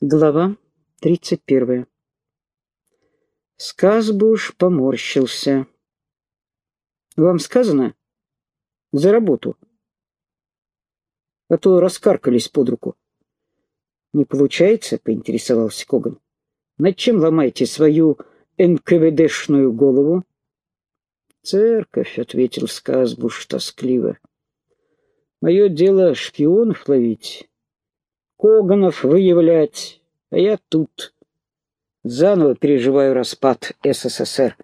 Глава тридцать первая. Сказбуш поморщился. «Вам сказано? За работу. А то раскаркались под руку». «Не получается?» — поинтересовался Коган. «Над чем ломаете свою НКВДшную голову?» «Церковь», — ответил Сказбуш тоскливо. «Мое дело шпионов ловить, Коганов выявлять, а я тут. Заново переживаю распад СССР».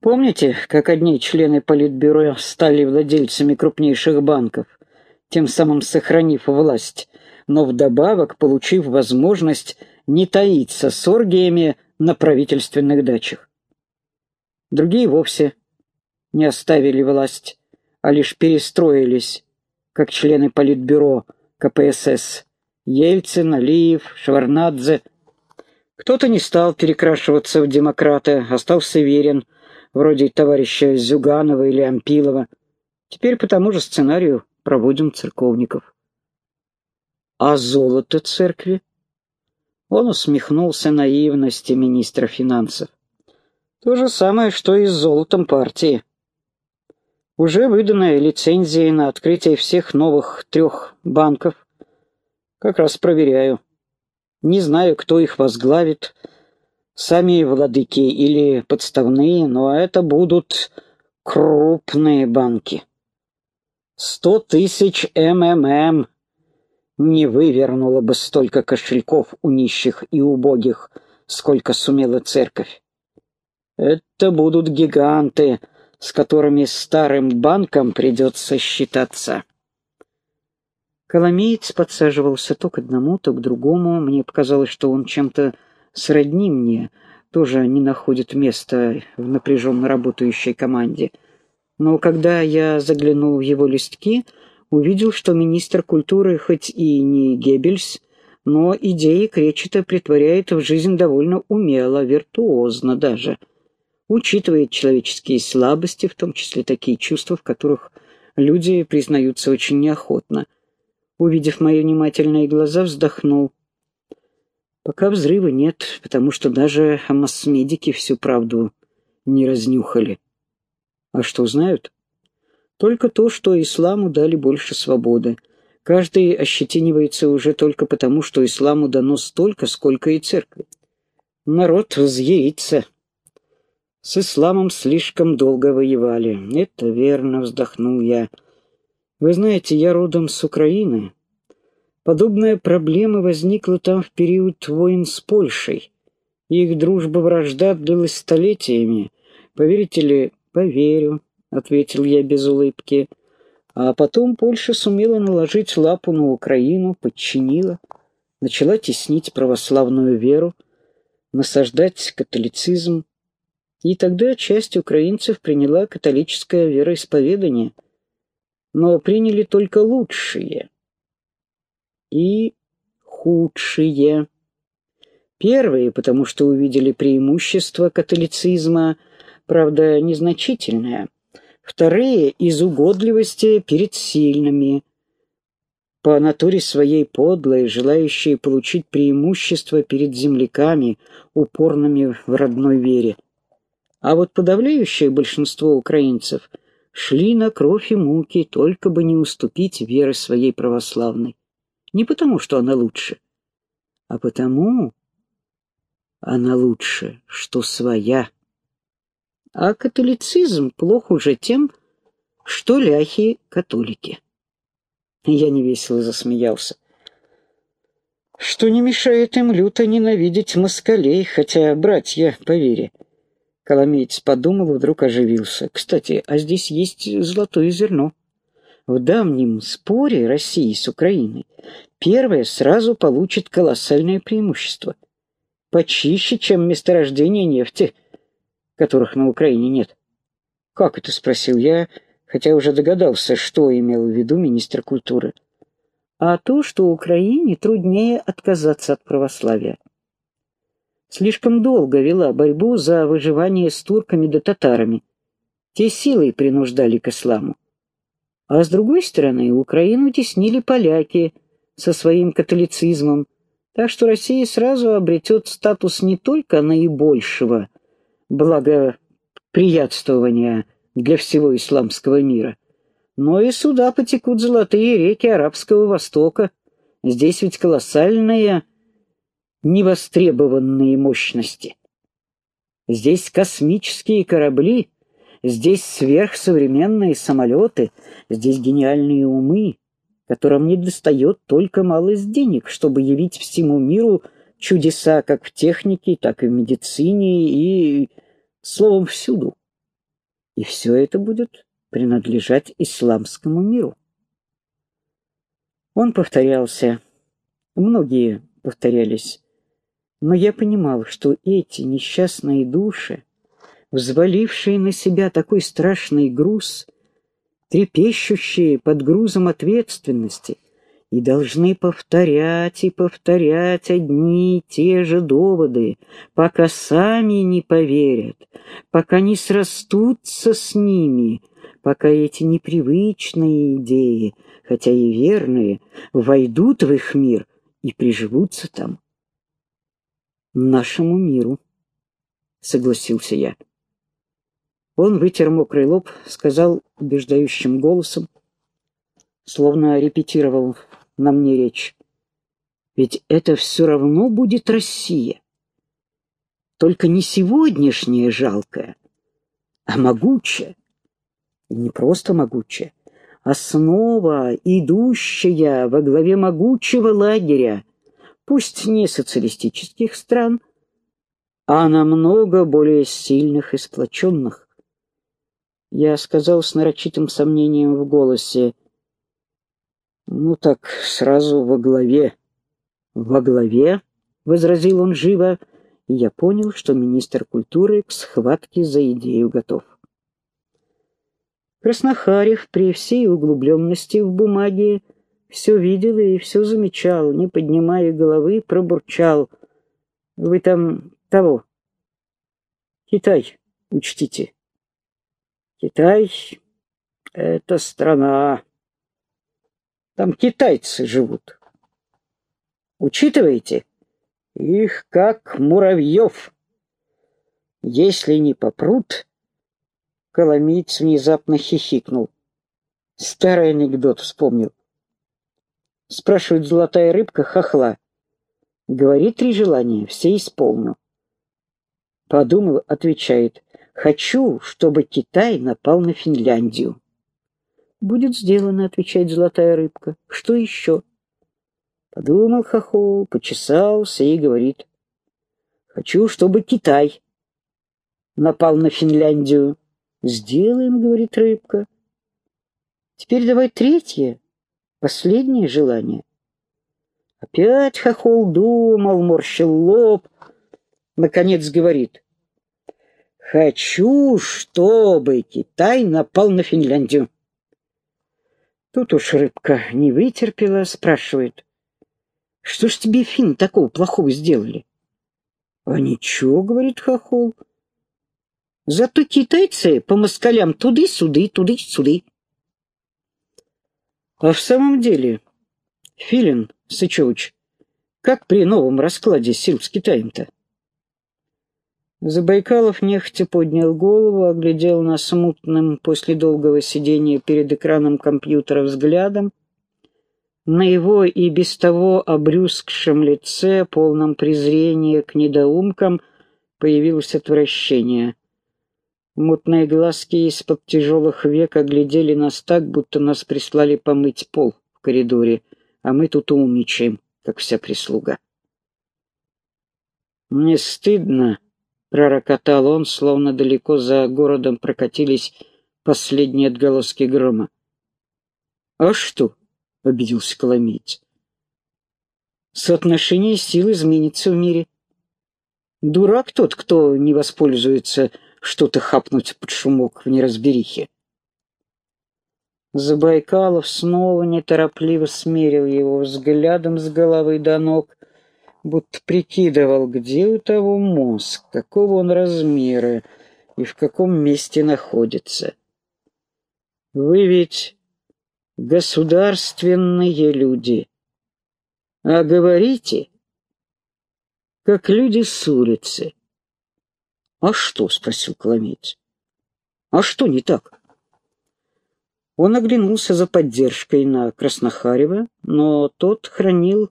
Помните, как одни члены Политбюро стали владельцами крупнейших банков, тем самым сохранив власть, но вдобавок получив возможность не таиться с оргиями на правительственных дачах? Другие вовсе не оставили власть, а лишь перестроились, как члены Политбюро КПСС Ельцин, Алиев, Шварнадзе. Кто-то не стал перекрашиваться в демократа, остался верен, вроде товарища Зюганова или Ампилова. Теперь по тому же сценарию проводим церковников. А золото церкви? Он усмехнулся наивности министра финансов. То же самое, что и с золотом партии. Уже выданы лицензии на открытие всех новых трех банков. Как раз проверяю. Не знаю, кто их возглавит, сами владыки или подставные, но это будут крупные банки. Сто тысяч МММ не вывернуло бы столько кошельков у нищих и убогих, сколько сумела церковь. Это будут гиганты, с которыми старым банкам придется считаться. Коломеец подсаживался то к одному, то к другому. Мне показалось, что он чем-то сродни мне, тоже не находит места в напряженно работающей команде. Но когда я заглянул в его листки, увидел, что министр культуры хоть и не Геббельс, но идеи Кречета притворяет в жизнь довольно умело, виртуозно даже — учитывает человеческие слабости, в том числе такие чувства, в которых люди признаются очень неохотно. Увидев мои внимательные глаза, вздохнул. Пока взрыва нет, потому что даже масс-медики всю правду не разнюхали. А что знают? Только то, что исламу дали больше свободы. Каждый ощетинивается уже только потому, что исламу дано столько, сколько и церкви. Народ взъярится. С исламом слишком долго воевали. Это верно, вздохнул я. Вы знаете, я родом с Украины. Подобная проблема возникла там в период войн с Польшей. Их дружба-вражда длилась столетиями. Поверите ли, поверю, ответил я без улыбки. А потом Польша сумела наложить лапу на Украину, подчинила, начала теснить православную веру, насаждать католицизм, и тогда часть украинцев приняла католическое вероисповедание, но приняли только лучшие и худшие. Первые, потому что увидели преимущество католицизма, правда, незначительное. Вторые — из угодливости перед сильными, по натуре своей подлые, желающие получить преимущество перед земляками, упорными в родной вере. А вот подавляющее большинство украинцев шли на кровь и муки, только бы не уступить веры своей православной. Не потому, что она лучше, а потому она лучше, что своя. А католицизм плох уже тем, что ляхи католики. Я невесело засмеялся. Что не мешает им люто ненавидеть москалей, хотя братья по вере. Коломеец подумал и вдруг оживился. «Кстати, а здесь есть золотое зерно. В давнем споре России с Украиной первая сразу получит колоссальное преимущество. Почище, чем месторождение нефти, которых на Украине нет». «Как это?» — спросил я, хотя уже догадался, что имел в виду министр культуры. «А то, что Украине труднее отказаться от православия» слишком долго вела борьбу за выживание с турками да татарами. Те силой принуждали к исламу. А с другой стороны, Украину теснили поляки со своим католицизмом, Так что Россия сразу обретет статус не только наибольшего благоприятствования для всего исламского мира, но и сюда потекут золотые реки Арабского Востока. Здесь ведь колоссальные невостребованные мощности. Здесь космические корабли, здесь сверхсовременные самолеты, здесь гениальные умы, которым не достает только малость денег, чтобы явить всему миру чудеса как в технике, так и в медицине и, словом, всюду. И все это будет принадлежать исламскому миру. Он повторялся, многие повторялись, но я понимал, что эти несчастные души, взвалившие на себя такой страшный груз, трепещущие под грузом ответственности, и должны повторять и повторять одни и те же доводы, пока сами не поверят, пока не срастутся с ними, пока эти непривычные идеи, хотя и верные, войдут в их мир и приживутся там нашему миру, согласился я. Он вытер мокрый лоб, сказал убеждающим голосом, словно репетировал на мне речь. Ведь это все равно будет Россия. Только не сегодняшняя жалкая, а могучая. И не просто могучая, основа, идущая во главе могучего лагеря, пусть не социалистических стран, а намного более сильных и сплоченных. Я сказал с нарочитым сомнением в голосе, «Ну так, сразу во главе». «Во главе?» — возразил он живо, и я понял, что министр культуры к схватке за идею готов. Краснохарев при всей углубленности в бумаге все видел и все замечал, не поднимая головы, пробурчал. «Вы там того. Китай, учтите. Китай — это страна. Там китайцы живут. Учитываете? Их как муравьев. Если не попрут...» Коломиец внезапно хихикнул. Старый анекдот вспомнил. Спрашивает золотая рыбка хохла. Говорит три желания, все исполню. Подумал, отвечает. Хочу, чтобы Китай напал на Финляндию. Будет сделано, отвечает золотая рыбка. Что еще? Подумал хохол, почесался и говорит. Хочу, чтобы Китай напал на Финляндию. Сделаем, говорит рыбка. Теперь давай третье. Последнее желание. Опять хохол думал, морщил лоб. Наконец говорит. Хочу, чтобы Китай напал на Финляндию. Тут уж рыбка не вытерпела, спрашивает. Что ж тебе, фин, такого плохого сделали? А ничего, говорит хохол. Зато китайцы по москалям туды-суды, туды-суды. А в самом деле, Филин Сычевич, как при новом раскладе сил с Китаем-то? Забайкалов нехотя поднял голову, оглядел нас смутным после долгого сидения перед экраном компьютера взглядом. На его и без того обрюзгшем лице, полном презрения к недоумкам, появилось отвращение. Мутные глазки из-под тяжелых век оглядели нас так, будто нас прислали помыть пол в коридоре, а мы тут умничаем, как вся прислуга. «Мне стыдно», — пророкотал он, словно далеко за городом прокатились последние отголоски грома. «А что?» — обиделся Коломеец. «Соотношение сил изменится в мире. Дурак тот, кто не воспользуется что-то хапнуть под шумок в неразберихе. Забайкалов снова неторопливо смерил его взглядом с головы до ног, будто прикидывал, где у того мозг, какого он размера и в каком месте находится. «Вы ведь государственные люди, а говорите, как люди с улицы. «А что?» — спросил Коломеец. «А что не так?» Он оглянулся за поддержкой на Краснохарева, но тот хранил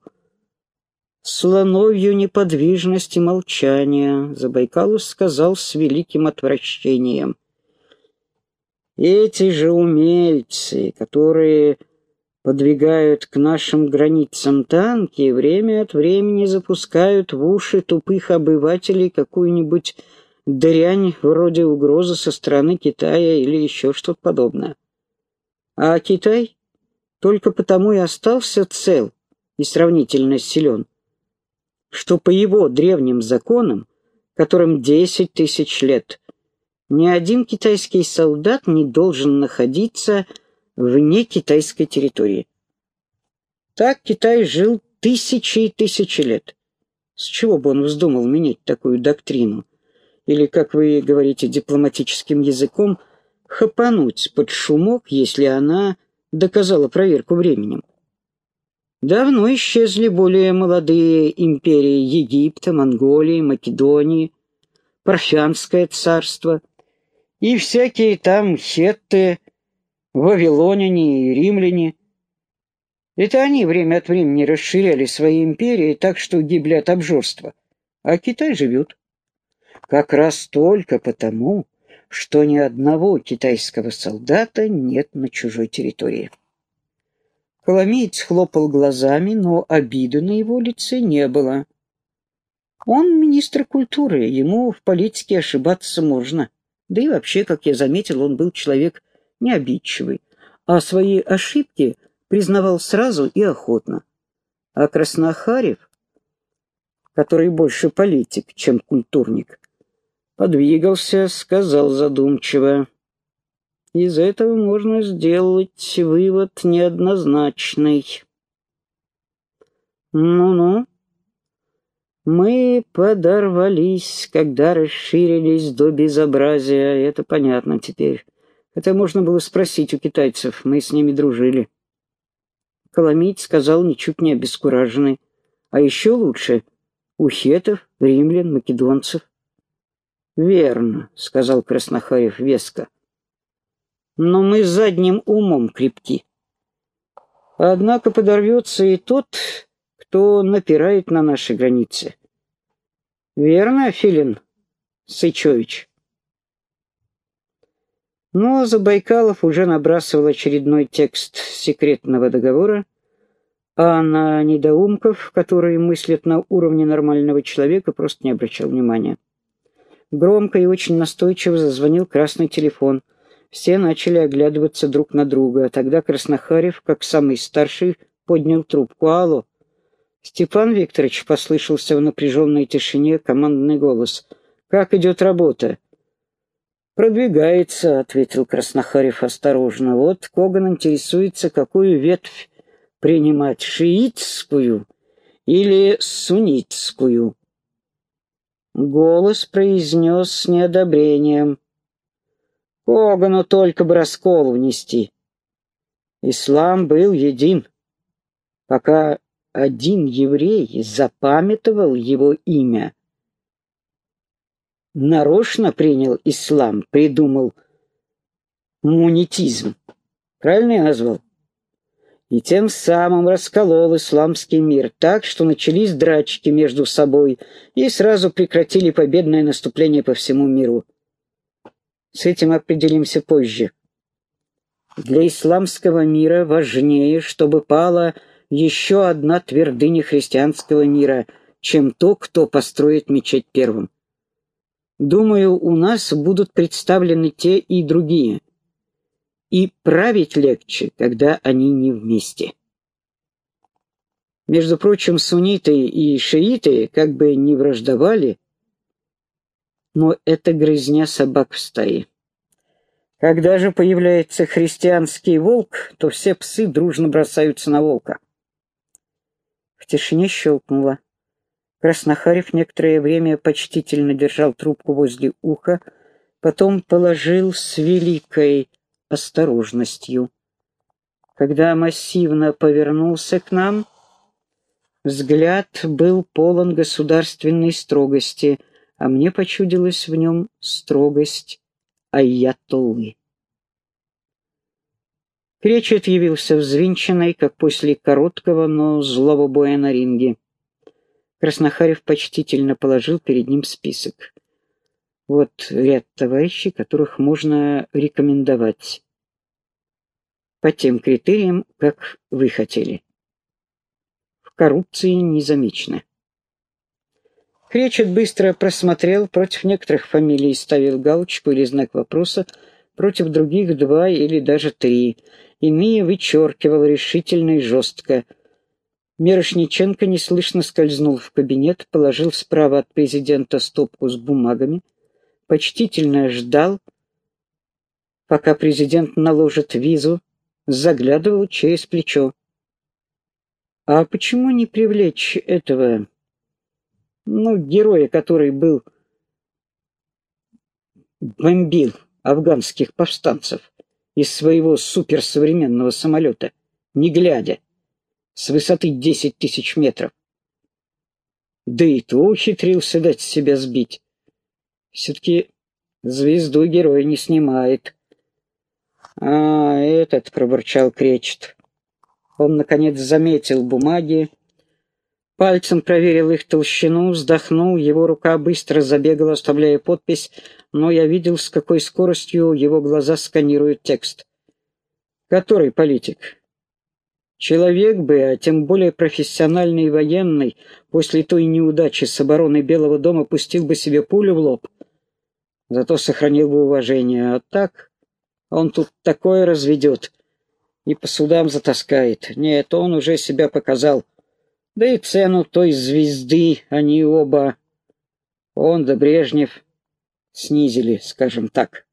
слоновью неподвижность и молчание, Забайкалов сказал с великим отвращением. «Эти же умельцы, которые подвигают к нашим границам танки, время от времени запускают в уши тупых обывателей какую-нибудь дрянь вроде угрозы со стороны Китая или еще что-то подобное. А Китай только потому и остался цел и сравнительно силен, что по его древним законам, которым десять тысяч лет, ни один китайский солдат не должен находиться вне китайской территории. Так Китай жил тысячи и тысячи лет. С чего бы он вздумал менять такую доктрину? Или, как вы говорите дипломатическим языком, хапануть под шумок, если она доказала проверку временем? Давно исчезли более молодые империи Египта, Монголии, Македонии, Парфянское царство и всякие там хетты, вавилоняне и римляне. Это они время от времени расширяли свои империи так, что гибли от обжорства, а Китай живет. Как раз только потому, что ни одного китайского солдата нет на чужой территории. Коломеец хлопал глазами, но обиды на его лице не было. Он министр культуры, ему в политике ошибаться можно. Да и вообще, как я заметил, он был человек необидчивый, а свои ошибки признавал сразу и охотно. А Краснохарев, который больше политик, чем культурник, подвигался, сказал задумчиво. Из этого можно сделать вывод неоднозначный. Ну-ну. Мы подорвались, когда расширились до безобразия, это понятно теперь. Хотя можно было спросить у китайцев, мы с ними дружили. Коломить сказал ничуть не обескураженный. А еще лучше у хетов, римлян, македонцев. «Верно», — сказал Краснохаев веско но мы задним умом крепки. Однако подорвется и тот, кто напирает на наши границы. Верно, Филин Сычевич? Но Забайкалов уже набрасывал очередной текст секретного договора, а на недоумков, которые мыслят на уровне нормального человека, просто не обращал внимания. Громко и очень настойчиво зазвонил красный телефон — все начали оглядываться друг на друга, а тогда Краснохарев, как самый старший, поднял трубку. «Алло!» «Степан Викторович», — послышался в напряженной тишине командный голос. «Как идет работа?» «Продвигается», — ответил Краснохарев осторожно. «Вот Коган интересуется, какую ветвь принимать, шиитскую или суннитскую». Голос произнес с неодобрением. Когану только бы раскол внести. Ислам был един, пока один еврей запамятовал его имя. Нарочно принял ислам, придумал мунитизм. Правильно я назвал? И тем самым расколол исламский мир так, что начались драчки между собой и сразу прекратили победное наступление по всему миру. С этим определимся позже. Для исламского мира важнее, чтобы пала еще одна твердыня христианского мира, чем то, кто построит мечеть первым. Думаю, у нас будут представлены те и другие. И править легче, когда они не вместе. Между прочим, сунниты и шииты как бы не враждовали, но это грызня собак в стае. Когда же появляется христианский волк, то все псы дружно бросаются на волка. В тишине щелкнуло. Краснохарев некоторое время почтительно держал трубку возле уха, потом положил с великой осторожностью. Когда массивно повернулся к нам, Взгляд был полон государственной строгости, а мне почудилась в нем строгость айятоллы. Кречет явился взвинченный, как после короткого, но злого боя на ринге. Краснохарев почтительно положил перед ним список. Вот ряд товарищей, которых можно рекомендовать по тем критериям, как вы хотели. В коррупции не замечено. Кречет быстро просмотрел, против некоторых фамилий ставил галочку или знак вопроса, против других два или даже три. Иные вычеркивал решительно и жестко. Мирошниченко неслышно скользнул в кабинет, положил справа от президента стопку с бумагами, почтительно ждал, пока президент наложит визу, заглядывал через плечо. А почему не привлечь этого, ну, героя, который был, бомбил афганских повстанцев из своего суперсовременного самолета, не глядя, с высоты десять тысяч метров? Да и то ухитрился дать себя сбить. Все-таки звезду герой не снимает. «А, этот», — пробурчал Кречет. Он, наконец, заметил бумаги, пальцем проверил их толщину, вздохнул, его рука быстро забегала, оставляя подпись, но я видел, с какой скоростью его глаза сканируют текст. «Который политик?» Человек бы, а тем более профессиональный военный, после той неудачи с обороной Белого дома пустил бы себе пулю в лоб. Зато сохранил бы уважение, а так... Он тут такое разведет и по судам затаскает. Нет, он уже себя показал. Да и цену той звезды они оба, он да Брежнев, снизили, скажем так.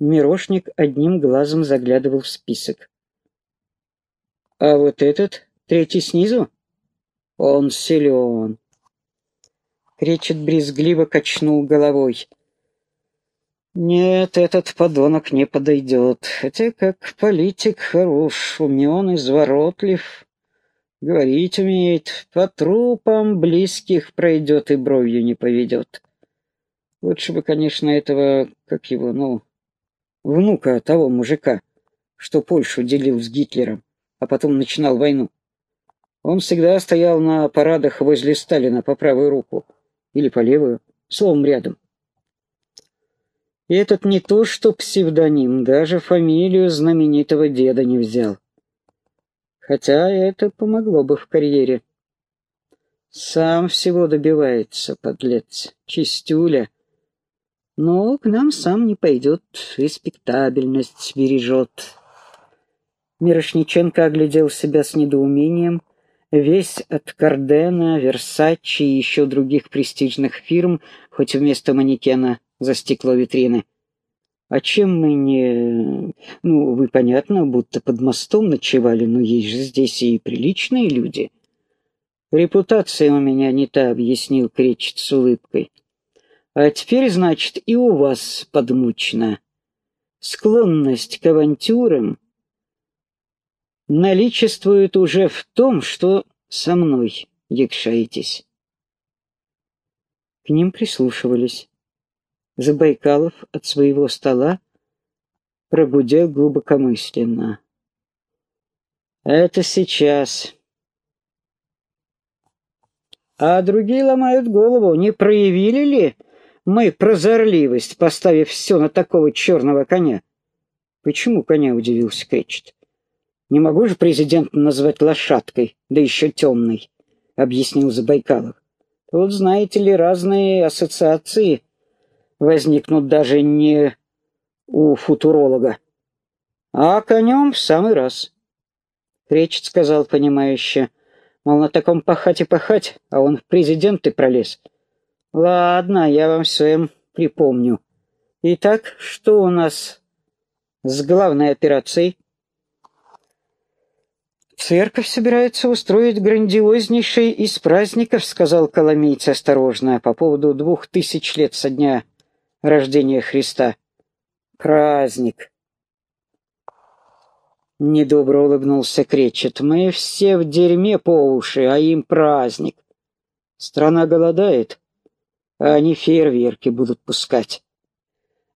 Мирошник одним глазом заглядывал в список. А вот этот, третий снизу, он силен. Кречет брезгливо качнул головой. Нет, этот подонок не подойдет. Хотя как политик хорош, умен, изворотлив. Говорить умеет, по трупам близких пройдет и бровью не поведет. Лучше бы, конечно, этого, как его, ну, внука того мужика, что Польшу делил с Гитлером, а потом начинал войну. Он всегда стоял на парадах возле Сталина по правую руку или по левую, словом, рядом. И этот не то что псевдоним, даже фамилию знаменитого деда не взял. Хотя это помогло бы в карьере. Сам всего добивается, подлец, чистюля. Но к нам сам не пойдет, респектабельность бережет. Мирошниченко оглядел себя с недоумением. Весь от Кардена, Версачи и еще других престижных фирм, хоть вместо манекена за стекло витрины. А чем мы не... Ну, вы, понятно, будто под мостом ночевали, но есть же здесь и приличные люди. Репутация у меня не та, объяснил Кречет с улыбкой. А теперь, значит, и у вас подмучена. Склонность к авантюрам наличествует уже в том, что со мной якшаетесь. К ним прислушивались. Забайкалов от своего стола прогудел глубокомысленно. «Это сейчас». А другие ломают голову, не проявили ли мы прозорливость, поставив все на такого черного коня? Почему коня, удивился Кречет. Не могу же президента назвать лошадкой, да еще темной, объяснил Забайкалов. Тут, знаете ли, разные ассоциации возникнут даже не у футуролога, а конем в самый раз. Кречет сказал понимающе, мол, на таком пахать и пахать, а он в президенты пролез. Ладно, я вам своим припомню. Итак, что у нас с главной операцией? «Церковь собирается устроить грандиознейший из праздников», — сказал Коломейц осторожно, по поводу двух тысяч лет со дня рождения Христа. Праздник. Недобро улыбнулся Кречет. Мы все в дерьме по уши, а им праздник. Страна голодает, а они фейерверки будут пускать.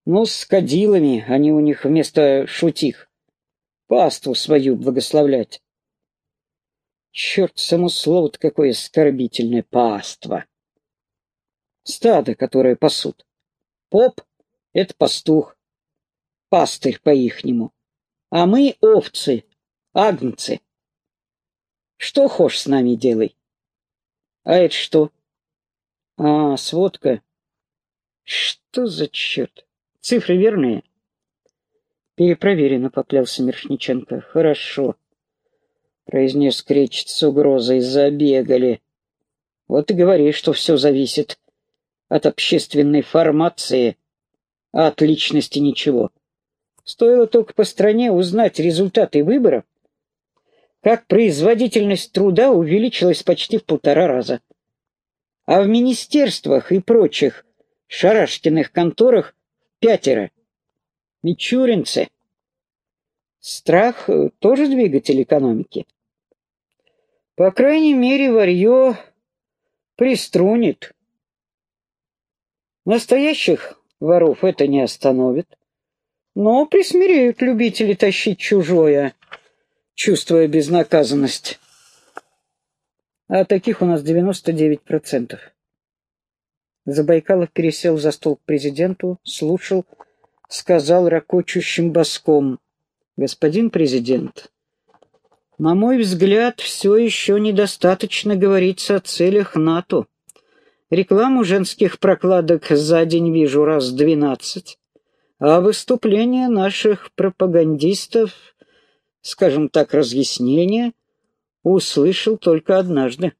Ну, с кадилами они у них вместо шутих. Паству свою благословлять. Черт, само слово-то какое оскорбительное паство. Стадо, которое пасут. Поп — это пастух, пастырь по-ихнему. А мы овцы, агнцы. Что хочешь с нами делай. А это что? А, сводка. Что за черт? Цифры верные? Перепроверено, поклялся Мершниченко. Хорошо. Произнес кречет с угрозой. Забегали. Вот и говори, что все зависит от общественной формации, а от личности ничего. Стоило только по стране узнать результаты выборов, как производительность труда увеличилась почти в полтора раза. А в министерствах и прочих шарашкиных конторах пятеро. Мичуринцы. Страх тоже двигатель экономики. По крайней мере, варье приструнит. Настоящих воров это не остановит. Но присмиреют любители тащить чужое, чувствуя безнаказанность. А таких у нас 99%. Забайкалов пересел за стол к президенту, слушал, сказал ракочущим боском. «Господин президент, на мой взгляд, все еще недостаточно говорится о целях НАТО. Рекламу женских прокладок за день вижу раз двенадцать а выступления наших пропагандистов, скажем так, разъяснения, услышал только однажды.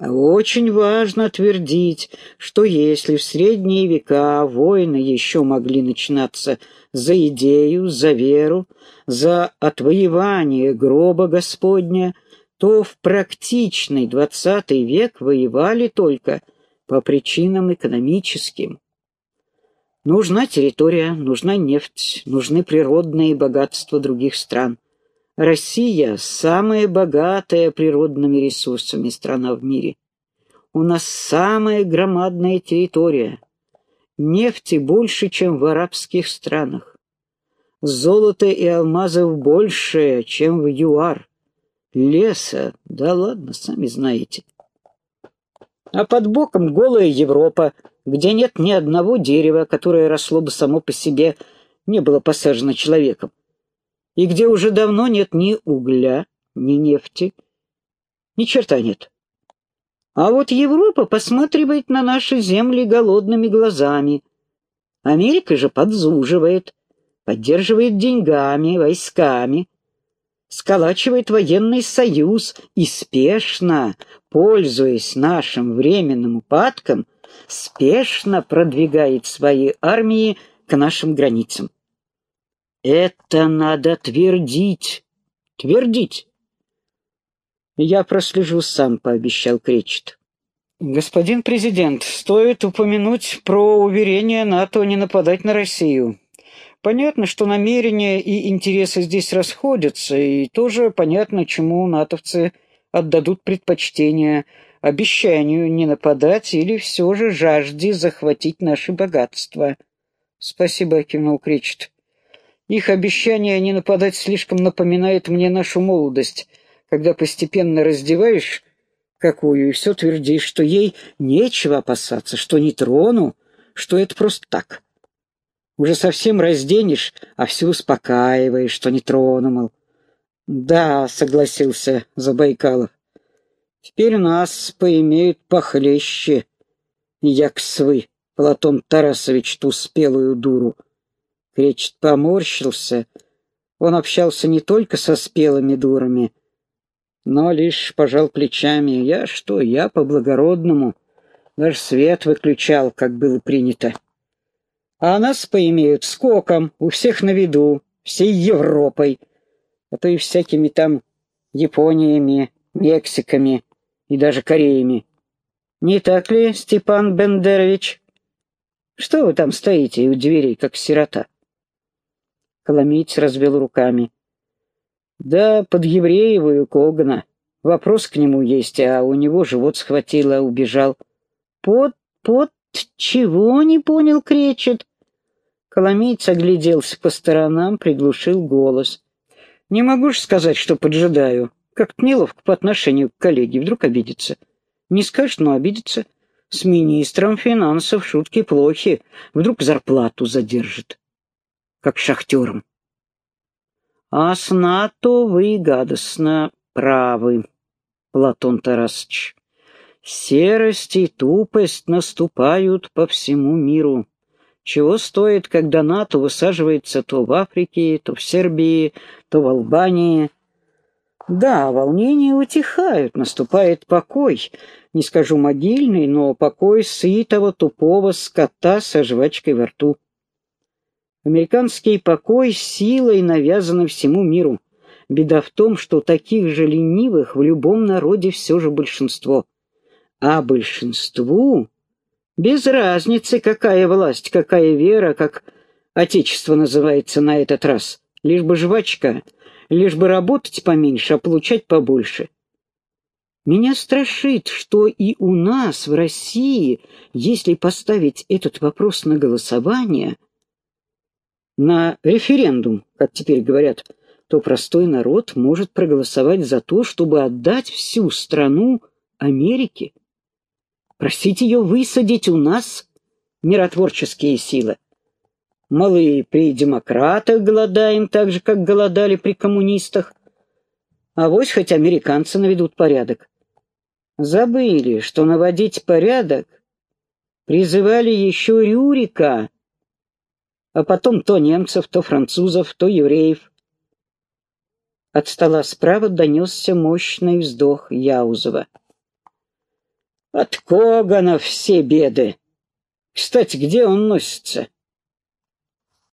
Очень важно твердить, что если в средние века войны еще могли начинаться за идею, за веру, за отвоевание гроба Господня, то в практичный двадцатый век воевали только по причинам экономическим. Нужна территория, нужна нефть, нужны природные богатства других стран. Россия – самая богатая природными ресурсами страна в мире. У нас самая громадная территория. Нефти больше, чем в арабских странах. Золота и алмазов больше, чем в ЮАР. Леса, да ладно, сами знаете. А под боком голая Европа, где нет ни одного дерева, которое росло бы само по себе, не было посажено человеком, и где уже давно нет ни угля, ни нефти, ни черта нет. А вот Европа посматривает на наши земли голодными глазами. Америка же подзуживает, поддерживает деньгами, войсками, сколачивает военный союз и спешно, пользуясь нашим временным упадком, спешно продвигает свои армии к нашим границам. Это надо твердить, твердить. Я прослежу сам, пообещал Кречет. Господин президент, стоит упомянуть про уверение НАТО не нападать на Россию. Понятно, что намерения и интересы здесь расходятся, и тоже понятно, чему натовцы отдадут предпочтение обещанию не нападать или все же жажде захватить наши богатства. Спасибо, кивнул Кречет. Их обещание не нападать слишком напоминает мне нашу молодость, когда постепенно раздеваешь какую и все твердишь, что ей нечего опасаться, что не трону, что это просто так. Уже совсем разденешь, а все успокаиваешь, что не трону, мол. Да, согласился Забайкалов. Теперь нас поимеют похлеще, як свы, Платон Тарасович, ту спелую дуру. Кречет поморщился. Он общался не только со спелыми дурами, но лишь пожал плечами. Я что, я по-благородному. Даже свет выключал, как было принято. А нас поимеют скоком, у всех на виду, всей Европой, а то и всякими там Япониями, Мексиками и даже Кореями. Не так ли, Степан Бендерович? Что вы там стоите у дверей, как сирота? Коломиец развел руками. Да, под Евреевую Когана. Вопрос к нему есть, а у него живот схватило, убежал. Под, под чего не понял, кречет? Коломейц огляделся по сторонам, приглушил голос. Не могу ж сказать, что поджидаю. Как-то неловко по отношению к коллеге, вдруг обидится. Не скажет, но обидится. С министром финансов шутки плохи. Вдруг зарплату задержит. Как шахтером. А с НАТО вы гадостно правы, Платон Тарасович. Серость и тупость наступают по всему миру. Чего стоит, когда НАТО высаживается то в Африке, то в Сербии, то в Албании. Да, волнения утихают, наступает покой. Не скажу могильный, но покой сытого тупого скота со жвачкой во рту. Американский покой силой навязан всему миру. Беда в том, что таких же ленивых в любом народе все же большинство. А большинству без разницы, какая власть, какая вера, как отечество называется на этот раз. Лишь бы жвачка, лишь бы работать поменьше, а получать побольше. Меня страшит, что и у нас, в России, если поставить этот вопрос на голосование – на референдум, как теперь говорят, то простой народ может проголосовать за то, чтобы отдать всю страну Америке. Просить ее высадить у нас миротворческие силы. Мы при демократах голодаем так же, как голодали при коммунистах. А вось хоть американцы наведут порядок. Забыли, что наводить порядок призывали еще Рюрика, а потом то немцев, то французов, то евреев. От стола справа донесся мощный вздох Яузова. «От Когана все беды! Кстати, где он носится?